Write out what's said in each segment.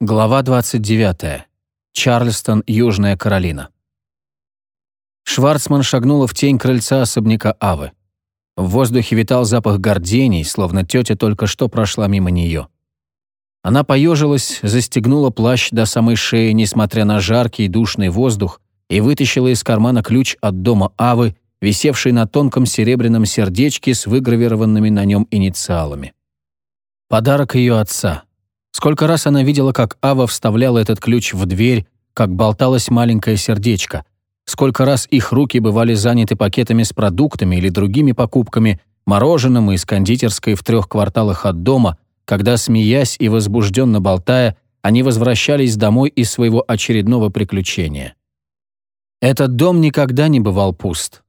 Глава 29. Чарльстон, Южная Каролина. Шварцман шагнула в тень крыльца особняка Авы. В воздухе витал запах гордений, словно тетя только что прошла мимо нее. Она поежилась, застегнула плащ до самой шеи, несмотря на жаркий и душный воздух, и вытащила из кармана ключ от дома Авы, висевший на тонком серебряном сердечке с выгравированными на нем инициалами. Подарок ее отца — Сколько раз она видела, как Ава вставляла этот ключ в дверь, как болталось маленькое сердечко. Сколько раз их руки бывали заняты пакетами с продуктами или другими покупками, мороженым из кондитерской в трех кварталах от дома, когда, смеясь и возбужденно болтая, они возвращались домой из своего очередного приключения. Этот дом никогда не бывал пуст.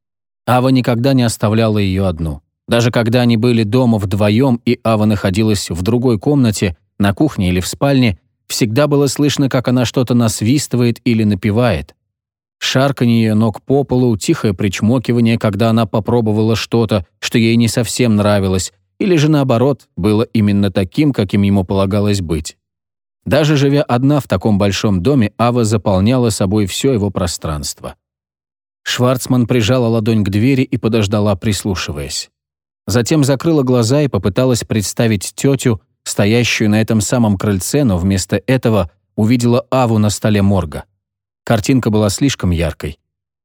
Ава никогда не оставляла ее одну. Даже когда они были дома вдвоем, и Ава находилась в другой комнате, на кухне или в спальне, всегда было слышно, как она что-то насвистывает или напевает. Шарканье ног по полу, тихое причмокивание, когда она попробовала что-то, что ей не совсем нравилось, или же наоборот, было именно таким, каким ему полагалось быть. Даже живя одна в таком большом доме, Ава заполняла собой все его пространство. Шварцман прижала ладонь к двери и подождала, прислушиваясь. Затем закрыла глаза и попыталась представить тетю, стоящую на этом самом крыльце, но вместо этого увидела Аву на столе морга. Картинка была слишком яркой.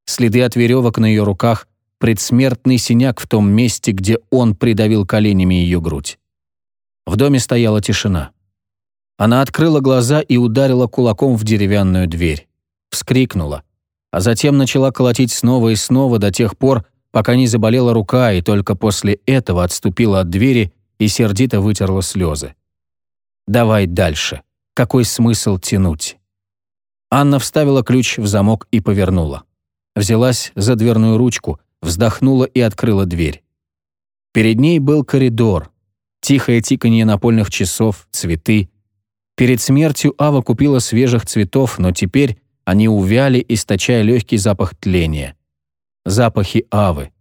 Следы от веревок на ее руках, предсмертный синяк в том месте, где он придавил коленями ее грудь. В доме стояла тишина. Она открыла глаза и ударила кулаком в деревянную дверь. Вскрикнула. А затем начала колотить снова и снова до тех пор, пока не заболела рука, и только после этого отступила от двери и сердито вытерла слезы. «Давай дальше. Какой смысл тянуть?» Анна вставила ключ в замок и повернула. Взялась за дверную ручку, вздохнула и открыла дверь. Перед ней был коридор, тихое тиканье напольных часов, цветы. Перед смертью Ава купила свежих цветов, но теперь они увяли, источая легкий запах тления. Запахи Авы.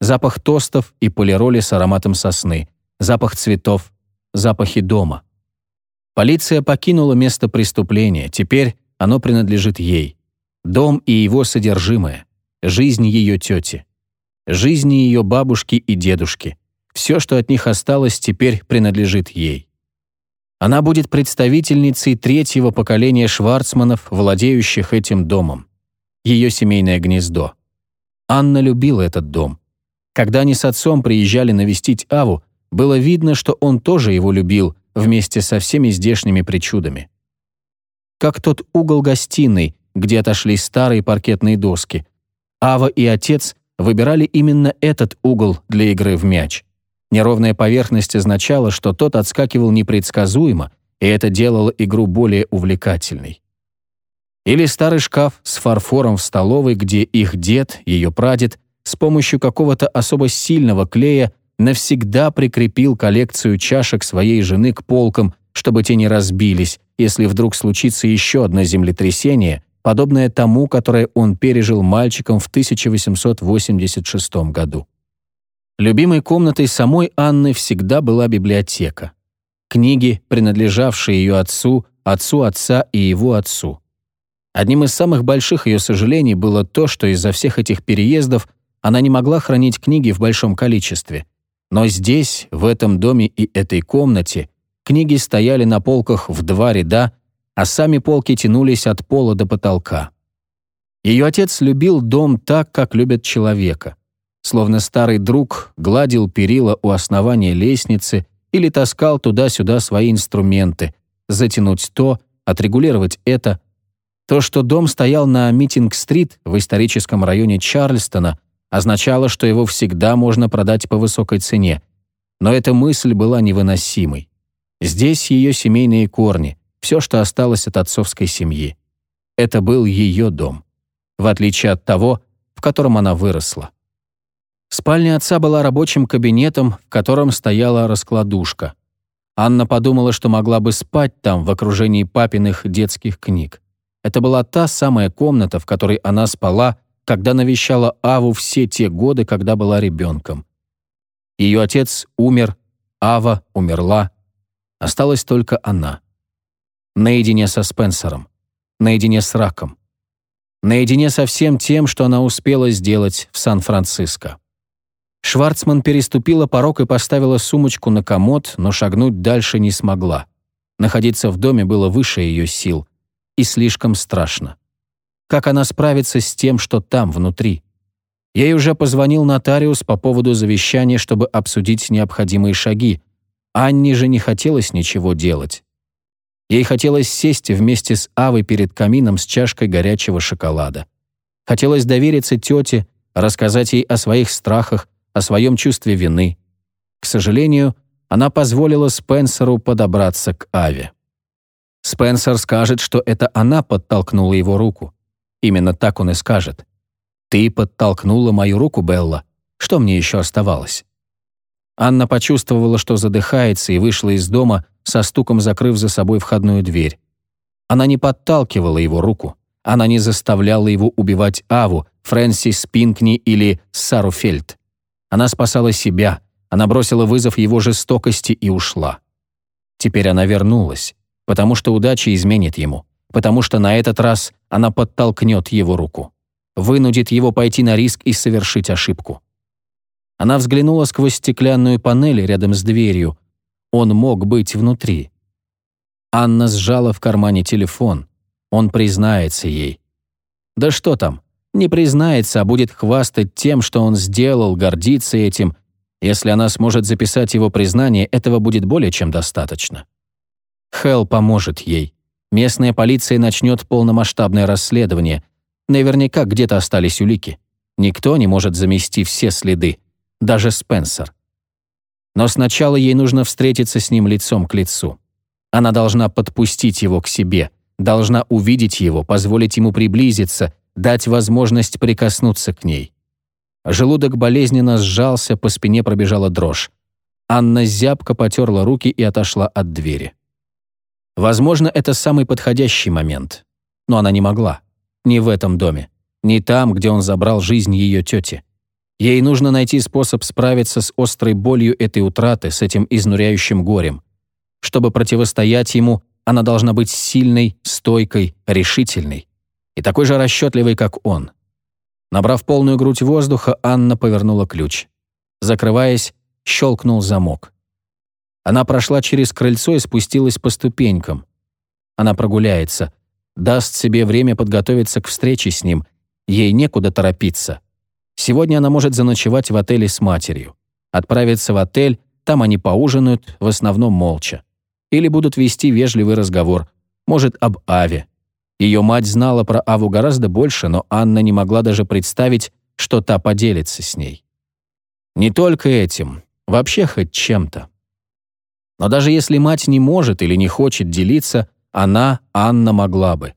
Запах тостов и полироли с ароматом сосны запах цветов, запахи дома. Полиция покинула место преступления, теперь оно принадлежит ей. Дом и его содержимое, жизнь ее тети, жизни ее бабушки и дедушки. Все, что от них осталось, теперь принадлежит ей. Она будет представительницей третьего поколения Шварцманов, владеющих этим домом. Ее семейное гнездо. Анна любила этот дом. Когда они с отцом приезжали навестить Аву, было видно, что он тоже его любил, вместе со всеми здешними причудами. Как тот угол гостиной, где отошли старые паркетные доски. Ава и отец выбирали именно этот угол для игры в мяч. Неровная поверхность означала, что тот отскакивал непредсказуемо, и это делало игру более увлекательной. Или старый шкаф с фарфором в столовой, где их дед, ее прадед, с помощью какого-то особо сильного клея навсегда прикрепил коллекцию чашек своей жены к полкам, чтобы те не разбились, если вдруг случится еще одно землетрясение, подобное тому, которое он пережил мальчиком в 1886 году. Любимой комнатой самой Анны всегда была библиотека. Книги, принадлежавшие ее отцу, отцу отца и его отцу. Одним из самых больших ее сожалений было то, что из-за всех этих переездов она не могла хранить книги в большом количестве. Но здесь, в этом доме и этой комнате, книги стояли на полках в два ряда, а сами полки тянулись от пола до потолка. Ее отец любил дом так, как любят человека. Словно старый друг гладил перила у основания лестницы или таскал туда-сюда свои инструменты, затянуть то, отрегулировать это. То, что дом стоял на Митинг-стрит в историческом районе Чарльстона, означало, что его всегда можно продать по высокой цене. Но эта мысль была невыносимой. Здесь ее семейные корни, все, что осталось от отцовской семьи. Это был ее дом, в отличие от того, в котором она выросла. Спальня отца была рабочим кабинетом, в котором стояла раскладушка. Анна подумала, что могла бы спать там в окружении папиных детских книг. Это была та самая комната, в которой она спала, когда навещала Аву все те годы, когда была ребенком. Ее отец умер, Ава умерла. Осталась только она. Наедине со Спенсером. Наедине с раком. Наедине со всем тем, что она успела сделать в Сан-Франциско. Шварцман переступила порог и поставила сумочку на комод, но шагнуть дальше не смогла. Находиться в доме было выше ее сил. И слишком страшно. Как она справится с тем, что там, внутри? Ей уже позвонил нотариус по поводу завещания, чтобы обсудить необходимые шаги. Анне же не хотелось ничего делать. Ей хотелось сесть вместе с Авой перед камином с чашкой горячего шоколада. Хотелось довериться тете, рассказать ей о своих страхах, о своем чувстве вины. К сожалению, она позволила Спенсеру подобраться к Аве. Спенсер скажет, что это она подтолкнула его руку. Именно так он и скажет. «Ты подтолкнула мою руку, Белла. Что мне еще оставалось?» Анна почувствовала, что задыхается, и вышла из дома, со стуком закрыв за собой входную дверь. Она не подталкивала его руку. Она не заставляла его убивать Аву, Фрэнсис Пинкни или Сару Фельд. Она спасала себя, она бросила вызов его жестокости и ушла. Теперь она вернулась, потому что удача изменит ему, потому что на этот раз она подтолкнет его руку, вынудит его пойти на риск и совершить ошибку. Она взглянула сквозь стеклянную панель рядом с дверью. Он мог быть внутри. Анна сжала в кармане телефон. Он признается ей. Да что там, не признается, а будет хвастать тем, что он сделал, гордиться этим. Если она сможет записать его признание, этого будет более чем достаточно. Хелл поможет ей. Местная полиция начнет полномасштабное расследование. Наверняка где-то остались улики. Никто не может замести все следы, даже Спенсер. Но сначала ей нужно встретиться с ним лицом к лицу. Она должна подпустить его к себе, должна увидеть его, позволить ему приблизиться, дать возможность прикоснуться к ней. Желудок болезненно сжался, по спине пробежала дрожь. Анна зябко потерла руки и отошла от двери. Возможно, это самый подходящий момент. Но она не могла. Не в этом доме. Не там, где он забрал жизнь ее тети. Ей нужно найти способ справиться с острой болью этой утраты, с этим изнуряющим горем. Чтобы противостоять ему, она должна быть сильной, стойкой, решительной и такой же расчетливый, как он. Набрав полную грудь воздуха, Анна повернула ключ. Закрываясь, щелкнул замок. Она прошла через крыльцо и спустилась по ступенькам. Она прогуляется, даст себе время подготовиться к встрече с ним. Ей некуда торопиться. Сегодня она может заночевать в отеле с матерью. Отправиться в отель, там они поужинают, в основном молча. Или будут вести вежливый разговор, может, об Аве, ее мать знала про Аву гораздо больше, но Анна не могла даже представить, что та поделится с ней. Не только этим, вообще хоть чем-то. Но даже если мать не может или не хочет делиться, она, Анна, могла бы.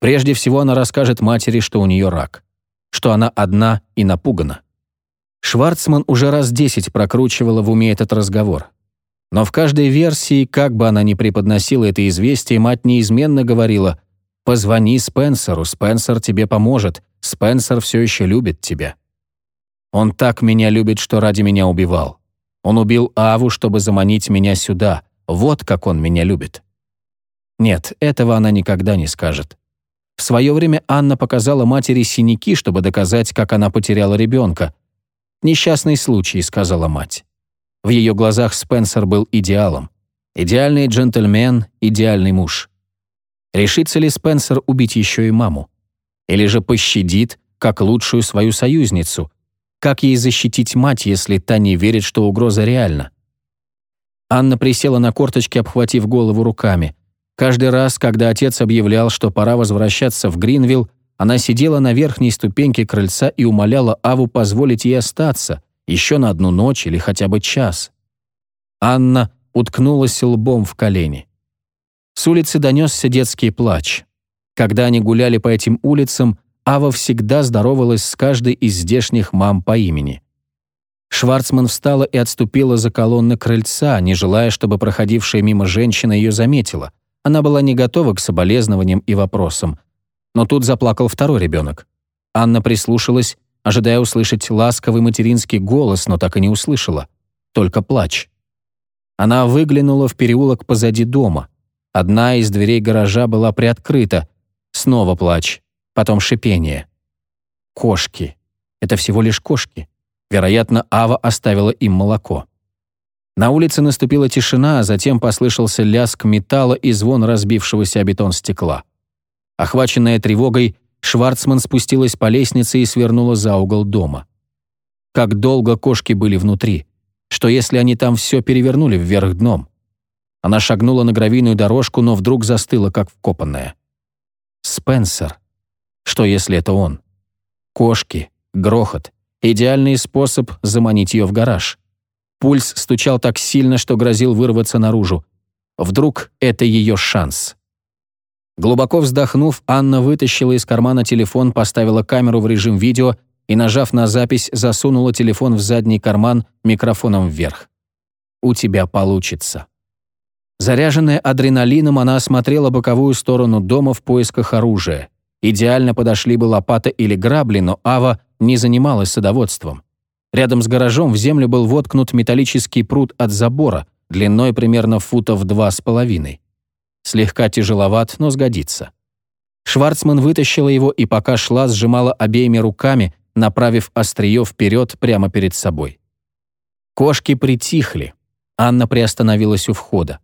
Прежде всего она расскажет матери, что у нее рак, что она одна и напугана. Шварцман уже раз десять прокручивала в уме этот разговор. Но в каждой версии, как бы она ни преподносила это известие, мать неизменно говорила Позвони Спенсеру, Спенсер тебе поможет, Спенсер все еще любит тебя. Он так меня любит, что ради меня убивал. Он убил Аву, чтобы заманить меня сюда. Вот как он меня любит. Нет, этого она никогда не скажет. В свое время Анна показала матери синяки, чтобы доказать, как она потеряла ребенка. «Несчастный случай», — сказала мать. В ее глазах Спенсер был идеалом. Идеальный джентльмен, идеальный муж. Решится ли Спенсер убить еще и маму? Или же пощадит, как лучшую свою союзницу? Как ей защитить мать, если та не верит, что угроза реальна? Анна присела на корточки, обхватив голову руками. Каждый раз, когда отец объявлял, что пора возвращаться в Гринвилл, она сидела на верхней ступеньке крыльца и умоляла Аву позволить ей остаться, еще на одну ночь или хотя бы час. Анна уткнулась лбом в колени. С улицы донесся детский плач. Когда они гуляли по этим улицам, Ава всегда здоровалась с каждой из здешних мам по имени. Шварцман встала и отступила за колонны крыльца, не желая, чтобы проходившая мимо женщина ее заметила. Она была не готова к соболезнованиям и вопросам. Но тут заплакал второй ребенок. Анна прислушалась, ожидая услышать ласковый материнский голос, но так и не услышала. Только плач. Она выглянула в переулок позади дома. Одна из дверей гаража была приоткрыта. Снова плач, потом шипение. Кошки. Это всего лишь кошки. Вероятно, Ава оставила им молоко. На улице наступила тишина, а затем послышался лязг металла и звон разбившегося о бетон стекла. Охваченная тревогой, Шварцман спустилась по лестнице и свернула за угол дома. Как долго кошки были внутри? Что если они там все перевернули вверх дном? Она шагнула на гравийную дорожку, но вдруг застыла, как вкопанная. Спенсер. Что если это он? Кошки, грохот. Идеальный способ заманить ее в гараж. Пульс стучал так сильно, что грозил вырваться наружу. Вдруг это ее шанс. Глубоко вздохнув, Анна вытащила из кармана телефон, поставила камеру в режим видео и, нажав на запись, засунула телефон в задний карман микрофоном вверх. «У тебя получится». Заряженная адреналином, она осмотрела боковую сторону дома в поисках оружия. Идеально подошли бы лопата или грабли, но Ава не занималась садоводством. Рядом с гаражом в землю был воткнут металлический пруд от забора, длиной примерно футов два с половиной. Слегка тяжеловат, но сгодится. Шварцман вытащила его и пока шла, сжимала обеими руками, направив острие вперед прямо перед собой. Кошки притихли. Анна приостановилась у входа.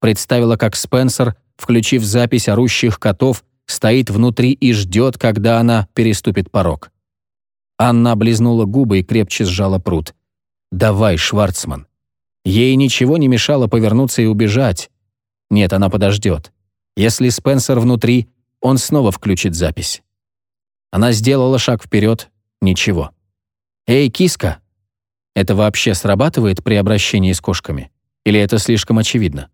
Представила, как Спенсер, включив запись орущих котов, стоит внутри и ждет, когда она переступит порог. Анна облизнула губы и крепче сжала пруд. «Давай, Шварцман». Ей ничего не мешало повернуться и убежать. Нет, она подождет. Если Спенсер внутри, он снова включит запись. Она сделала шаг вперед. Ничего. «Эй, киска!» Это вообще срабатывает при обращении с кошками? Или это слишком очевидно?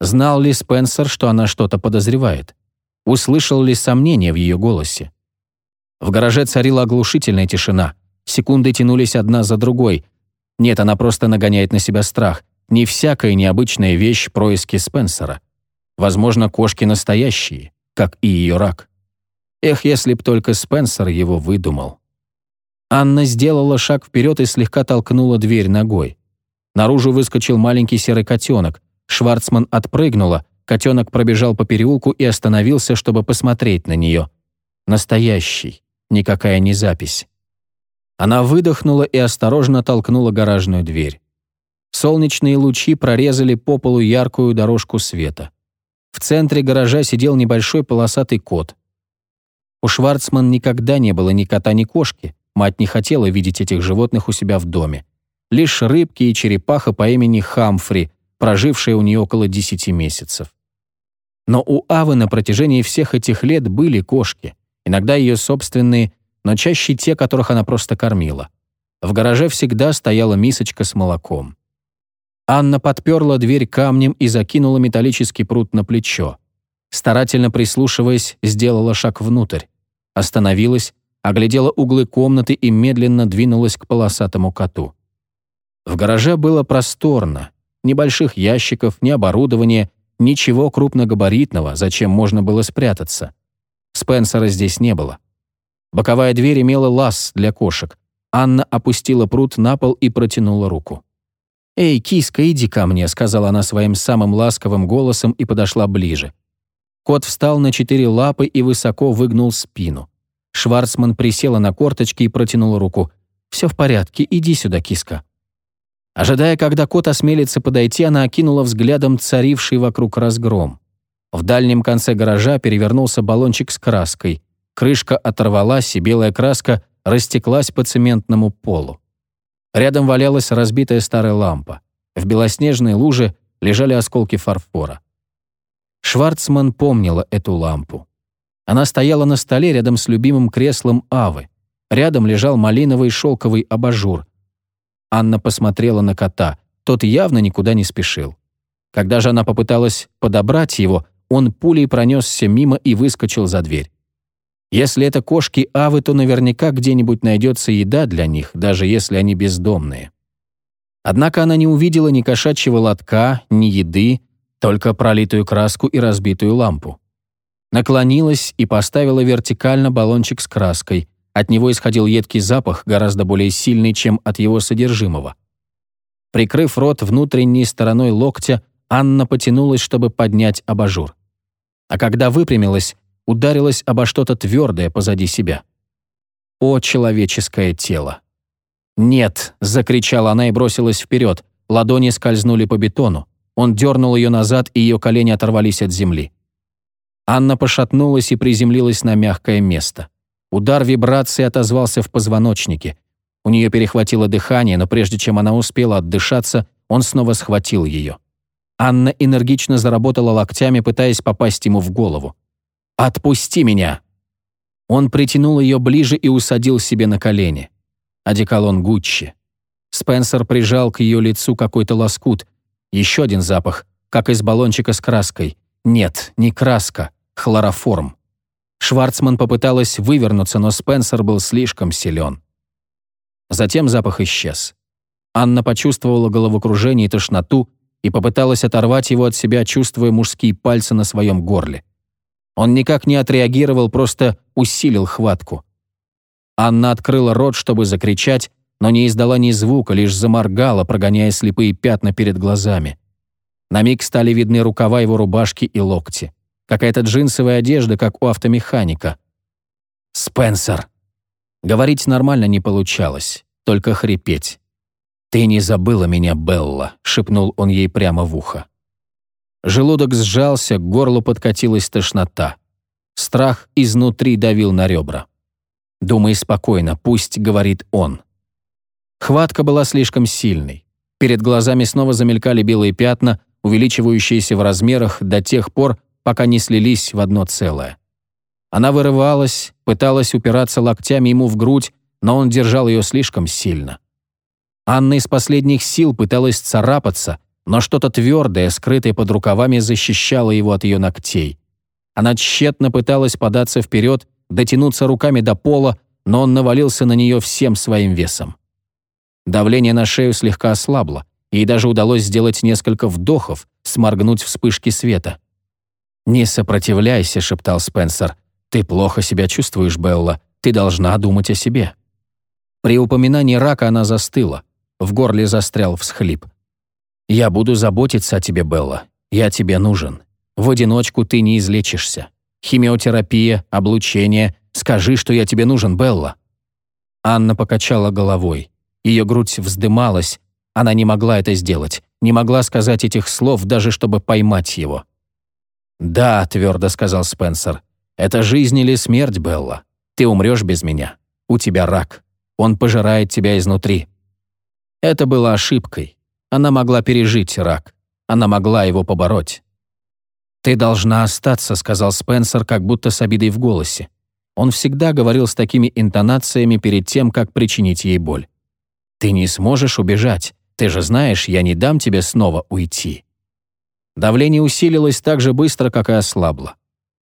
Знал ли Спенсер, что она что-то подозревает? Услышал ли сомнение в ее голосе? В гараже царила оглушительная тишина. Секунды тянулись одна за другой. Нет, она просто нагоняет на себя страх. Не всякая необычная вещь происки Спенсера. Возможно, кошки настоящие, как и ее рак. Эх, если б только Спенсер его выдумал. Анна сделала шаг вперед и слегка толкнула дверь ногой. Наружу выскочил маленький серый котенок. Шварцман отпрыгнула, котенок пробежал по переулку и остановился, чтобы посмотреть на нее. Настоящий никакая не запись. Она выдохнула и осторожно толкнула гаражную дверь. Солнечные лучи прорезали по полу яркую дорожку света. В центре гаража сидел небольшой полосатый кот. У Шварцман никогда не было ни кота, ни кошки. Мать не хотела видеть этих животных у себя в доме. Лишь рыбки и черепаха по имени Хамфри, прожившая у нее около 10 месяцев. Но у Авы на протяжении всех этих лет были кошки иногда ее собственные, но чаще те, которых она просто кормила. В гараже всегда стояла мисочка с молоком. Анна подперла дверь камнем и закинула металлический пруд на плечо. Старательно прислушиваясь, сделала шаг внутрь. Остановилась, оглядела углы комнаты и медленно двинулась к полосатому коту. В гараже было просторно. Небольших ящиков, ни оборудования, ничего крупногабаритного, зачем можно было спрятаться. Спенсера здесь не было. Боковая дверь имела лаз для кошек. Анна опустила пруд на пол и протянула руку. «Эй, киска, иди ко мне», — сказала она своим самым ласковым голосом и подошла ближе. Кот встал на четыре лапы и высоко выгнул спину. Шварцман присела на корточки и протянула руку. «Все в порядке, иди сюда, киска». Ожидая, когда кот осмелится подойти, она окинула взглядом царивший вокруг разгром. В дальнем конце гаража перевернулся баллончик с краской. Крышка оторвалась, и белая краска растеклась по цементному полу. Рядом валялась разбитая старая лампа. В белоснежной луже лежали осколки фарфора. Шварцман помнила эту лампу. Она стояла на столе рядом с любимым креслом Авы. Рядом лежал малиновый шелковый абажур. Анна посмотрела на кота. Тот явно никуда не спешил. Когда же она попыталась подобрать его, он пулей пронесся мимо и выскочил за дверь. Если это кошки Авы, то наверняка где-нибудь найдется еда для них, даже если они бездомные. Однако она не увидела ни кошачьего лотка, ни еды, только пролитую краску и разбитую лампу. Наклонилась и поставила вертикально баллончик с краской. От него исходил едкий запах, гораздо более сильный, чем от его содержимого. Прикрыв рот внутренней стороной локтя, Анна потянулась, чтобы поднять абажур. А когда выпрямилась, ударилась обо что-то твердое позади себя. О, человеческое тело! «Нет!» — закричала она и бросилась вперед. Ладони скользнули по бетону. Он дернул ее назад, и ее колени оторвались от земли. Анна пошатнулась и приземлилась на мягкое место. Удар вибрации отозвался в позвоночнике. У нее перехватило дыхание, но прежде чем она успела отдышаться, он снова схватил ее. Анна энергично заработала локтями, пытаясь попасть ему в голову. «Отпусти меня!» Он притянул ее ближе и усадил себе на колени одеколон Гуччи. Спенсер прижал к ее лицу какой-то лоскут. Еще один запах, как из баллончика с краской. Нет, не краска, хлороформ. Шварцман попыталась вывернуться, но Спенсер был слишком силен. Затем запах исчез. Анна почувствовала головокружение и тошноту и попыталась оторвать его от себя, чувствуя мужские пальцы на своем горле. Он никак не отреагировал, просто усилил хватку. Анна открыла рот, чтобы закричать, но не издала ни звука, лишь заморгала, прогоняя слепые пятна перед глазами. На миг стали видны рукава его рубашки и локти. Какая-то джинсовая одежда, как у автомеханика. «Спенсер!» Говорить нормально не получалось, только хрипеть. «Ты не забыла меня, Белла», — шепнул он ей прямо в ухо. Желудок сжался, к горлу подкатилась тошнота. Страх изнутри давил на ребра. Думай спокойно, пусть говорит он. Хватка была слишком сильной. Перед глазами снова замелькали белые пятна, увеличивающиеся в размерах до тех пор, пока не слились в одно целое. Она вырывалась, пыталась упираться локтями ему в грудь, но он держал ее слишком сильно. Анна из последних сил пыталась царапаться, но что-то твердое, скрытое под рукавами, защищало его от ее ногтей. Она тщетно пыталась податься вперед, дотянуться руками до пола, но он навалился на нее всем своим весом. Давление на шею слегка ослабло, ей даже удалось сделать несколько вдохов, сморгнуть вспышки света. «Не сопротивляйся», — шептал Спенсер. «Ты плохо себя чувствуешь, Белла. Ты должна думать о себе». При упоминании рака она застыла. В горле застрял всхлип. «Я буду заботиться о тебе, Белла. Я тебе нужен. В одиночку ты не излечишься. Химиотерапия, облучение. Скажи, что я тебе нужен, Белла». Анна покачала головой. Ее грудь вздымалась. Она не могла это сделать, не могла сказать этих слов, даже чтобы поймать его. «Да», — твердо сказал Спенсер, — «это жизнь или смерть, Белла. Ты умрешь без меня. У тебя рак. Он пожирает тебя изнутри». Это было ошибкой. Она могла пережить рак. Она могла его побороть. «Ты должна остаться», — сказал Спенсер, как будто с обидой в голосе. Он всегда говорил с такими интонациями перед тем, как причинить ей боль. «Ты не сможешь убежать. Ты же знаешь, я не дам тебе снова уйти». Давление усилилось так же быстро, как и ослабло.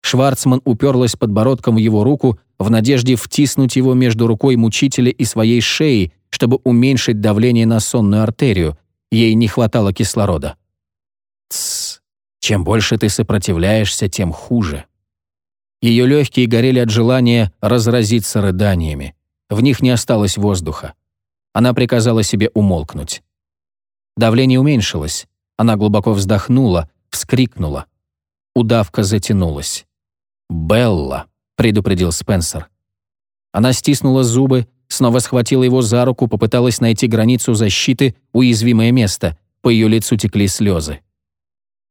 Шварцман уперлась подбородком в его руку в надежде втиснуть его между рукой мучителя и своей шеей, чтобы уменьшить давление на сонную артерию. Ей не хватало кислорода. «Тссс, чем больше ты сопротивляешься, тем хуже. Ее легкие горели от желания разразиться рыданиями. В них не осталось воздуха. Она приказала себе умолкнуть. Давление уменьшилось. Она глубоко вздохнула, вскрикнула. Удавка затянулась. «Белла», — предупредил Спенсер. Она стиснула зубы, снова схватила его за руку, попыталась найти границу защиты, уязвимое место. По ее лицу текли слезы.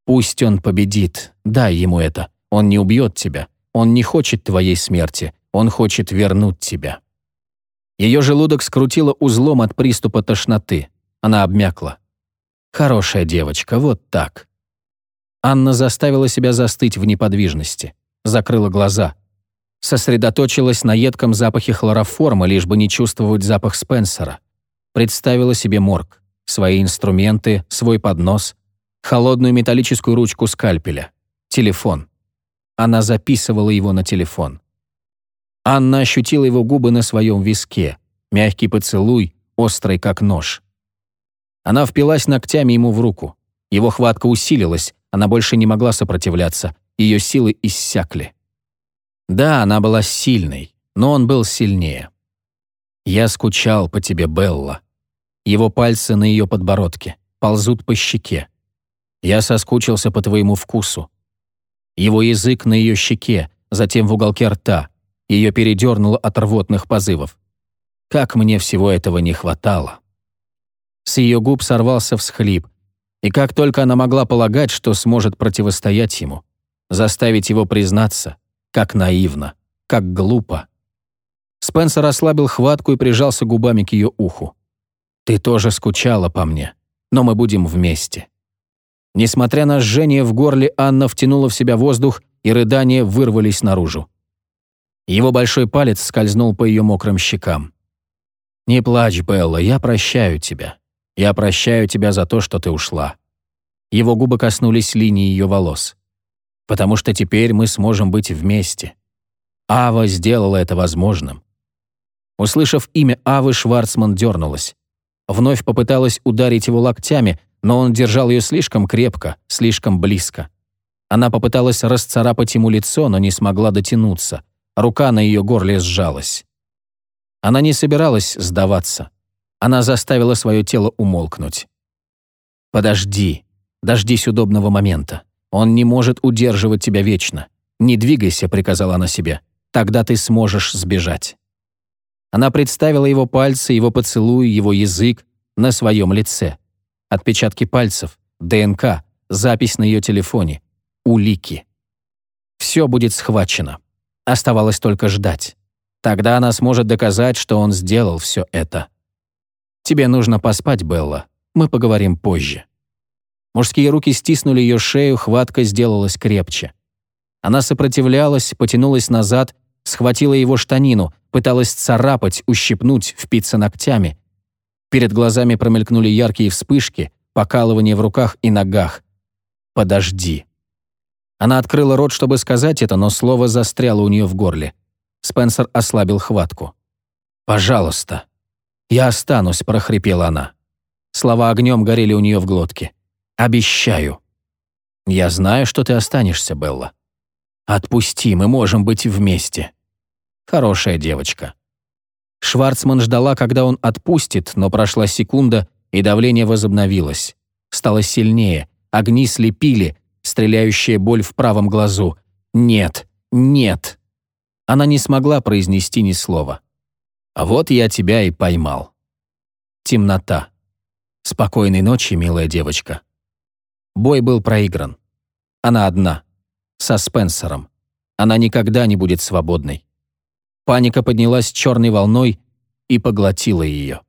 Пусть он победит, дай ему это. Он не убьет тебя. Он не хочет твоей смерти. Он хочет вернуть тебя. Ее желудок скрутило узлом от приступа тошноты. Она обмякла. Хорошая девочка, вот так. Анна заставила себя застыть в неподвижности. Закрыла глаза. Сосредоточилась на едком запахе хлороформа, лишь бы не чувствовать запах Спенсера. Представила себе морг, свои инструменты, свой поднос, холодную металлическую ручку скальпеля, телефон. Она записывала его на телефон. Анна ощутила его губы на своем виске, мягкий поцелуй, острый как нож. Она впилась ногтями ему в руку. Его хватка усилилась, она больше не могла сопротивляться, ее силы иссякли. Да, она была сильной, но он был сильнее. «Я скучал по тебе, Белла». Его пальцы на ее подбородке ползут по щеке. Я соскучился по твоему вкусу. Его язык на ее щеке, затем в уголке рта. Ее передернуло от рвотных позывов. Как мне всего этого не хватало. С ее губ сорвался всхлип, и как только она могла полагать, что сможет противостоять ему, заставить его признаться, как наивно, как глупо. Спенсер ослабил хватку и прижался губами к ее уху. «Ты тоже скучала по мне, но мы будем вместе». Несмотря на жжение в горле, Анна втянула в себя воздух, и рыдания вырвались наружу. Его большой палец скользнул по ее мокрым щекам. «Не плачь, Белла, я прощаю тебя. Я прощаю тебя за то, что ты ушла». Его губы коснулись линии ее волос. «Потому что теперь мы сможем быть вместе. Ава сделала это возможным». Услышав имя Авы, Шварцман дернулась. Вновь попыталась ударить его локтями, но он держал ее слишком крепко, слишком близко. Она попыталась расцарапать ему лицо, но не смогла дотянуться. Рука на ее горле сжалась. Она не собиралась сдаваться. Она заставила свое тело умолкнуть. «Подожди. Дождись удобного момента. Он не может удерживать тебя вечно. Не двигайся», — приказала она себе. «Тогда ты сможешь сбежать». Она представила его пальцы, его поцелуй, его язык на своем лице отпечатки пальцев, ДНК, запись на ее телефоне, улики. Все будет схвачено. Оставалось только ждать. Тогда она сможет доказать, что он сделал все это. «Тебе нужно поспать, Белла. Мы поговорим позже». Мужские руки стиснули ее шею, хватка сделалась крепче. Она сопротивлялась, потянулась назад, схватила его штанину, пыталась царапать, ущипнуть, впиться ногтями. Перед глазами промелькнули яркие вспышки, покалывание в руках и ногах. «Подожди». Она открыла рот, чтобы сказать это, но слово застряло у нее в горле. Спенсер ослабил хватку. «Пожалуйста». «Я останусь», — прохрипела она. Слова огнем горели у нее в глотке. «Обещаю». «Я знаю, что ты останешься, Белла». «Отпусти, мы можем быть вместе». «Хорошая девочка». Шварцман ждала, когда он отпустит, но прошла секунда, и давление возобновилось. Стало сильнее, огни слепили, стреляющая боль в правом глазу. «Нет, нет!» Она не смогла произнести ни слова. «А вот я тебя и поймал». Темнота. Спокойной ночи, милая девочка. Бой был проигран. Она одна. Со Спенсером. Она никогда не будет свободной. Паника поднялась черной волной и поглотила ее.